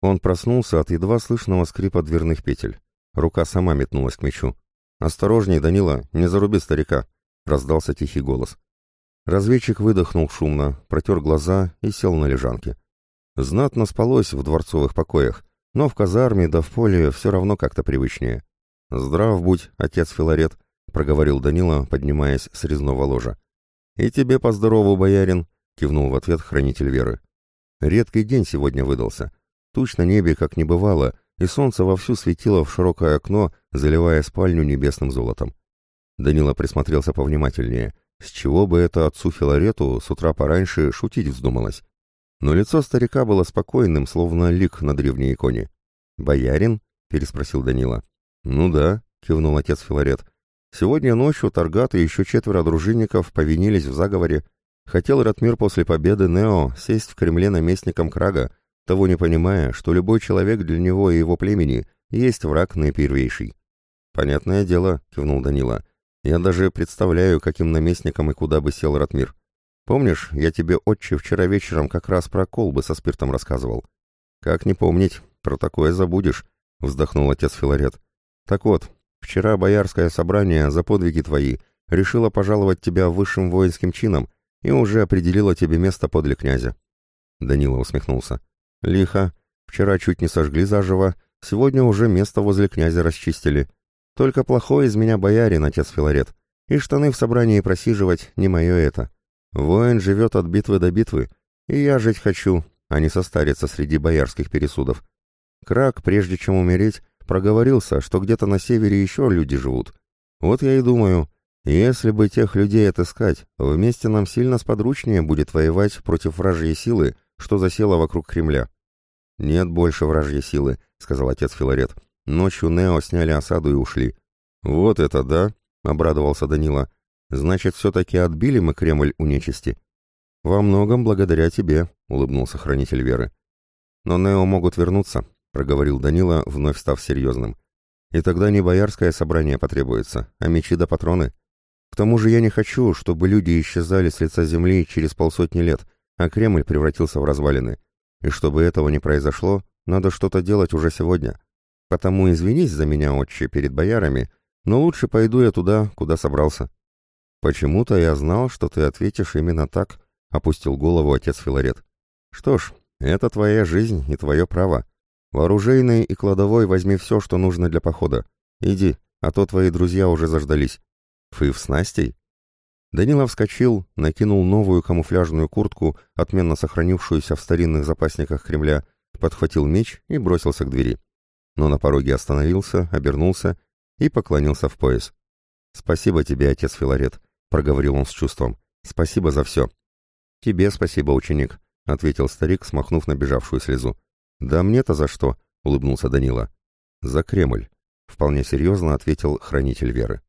Он проснулся от едва слышного скрипа дверных петель. Рука сама метнулась к мечу. «Осторожней, Данила, не заруби старика!» — раздался тихий голос. Разведчик выдохнул шумно, протер глаза и сел на лежанке. Знатно спалось в дворцовых покоях, но в казарме да в поле все равно как-то привычнее. «Здрав будь, отец Филарет», — проговорил Данила, поднимаясь с резного ложа. «И тебе поздорову, боярин», — кивнул в ответ хранитель веры. Редкий день сегодня выдался. Туч на небе как не бывало, и солнце вовсю светило в широкое окно, заливая спальню небесным золотом. Данила присмотрелся повнимательнее. С чего бы это отцу Филарету с утра пораньше шутить вздумалось? Но лицо старика было спокойным, словно лик на древней иконе. «Боярин?» — переспросил Данила. «Ну да», — кивнул отец Филарет. «Сегодня ночью Таргат и еще четверо дружинников повинились в заговоре. Хотел Ратмир после победы Нео сесть в Кремле наместником Крага, того не понимая, что любой человек для него и его племени есть враг наипервейший. «Понятное дело», — кивнул Данила. «Я даже представляю, каким наместником и куда бы сел Ратмир. Помнишь, я тебе, отче, вчера вечером как раз про колбы со спиртом рассказывал?» «Как не помнить, про такое забудешь», — вздохнул отец Филарет. «Так вот, вчера боярское собрание за подвиги твои решило пожаловать тебя высшим воинским чином и уже определило тебе место подле князя». Данила усмехнулся. Лихо. Вчера чуть не сожгли заживо, сегодня уже место возле князя расчистили. Только плохой из меня боярин, отец Филарет. И штаны в собрании просиживать не мое это. Воин живет от битвы до битвы, и я жить хочу, а не состариться среди боярских пересудов. Крак, прежде чем умереть, проговорился, что где-то на севере еще люди живут. Вот я и думаю, если бы тех людей отыскать, вместе нам сильно сподручнее будет воевать против вражьей силы, что засело вокруг Кремля. «Нет больше вражьей силы», — сказал отец Филарет. «Ночью Нео сняли осаду и ушли». «Вот это да!» — обрадовался Данила. «Значит, все-таки отбили мы Кремль у нечисти?» «Во многом благодаря тебе», — улыбнулся хранитель веры. «Но Нео могут вернуться», — проговорил Данила, вновь став серьезным. «И тогда не боярское собрание потребуется, а мечи да патроны. К тому же я не хочу, чтобы люди исчезали с лица земли через полсотни лет, а Кремль превратился в развалины. И чтобы этого не произошло, надо что-то делать уже сегодня. Потому извинись за меня, отче, перед боярами, но лучше пойду я туда, куда собрался». «Почему-то я знал, что ты ответишь именно так», — опустил голову отец Филарет. «Что ж, это твоя жизнь и твое право. Вооружейный и кладовой возьми все, что нужно для похода. Иди, а то твои друзья уже заждались». «Фыв с Настей?» Данила вскочил, накинул новую камуфляжную куртку, отменно сохранившуюся в старинных запасниках Кремля, подхватил меч и бросился к двери. Но на пороге остановился, обернулся и поклонился в пояс. «Спасибо тебе, отец Филарет», — проговорил он с чувством. «Спасибо за все». «Тебе спасибо, ученик», — ответил старик, смахнув набежавшую слезу. «Да мне-то за что?» — улыбнулся Данила. «За Кремль», — вполне серьезно ответил хранитель веры.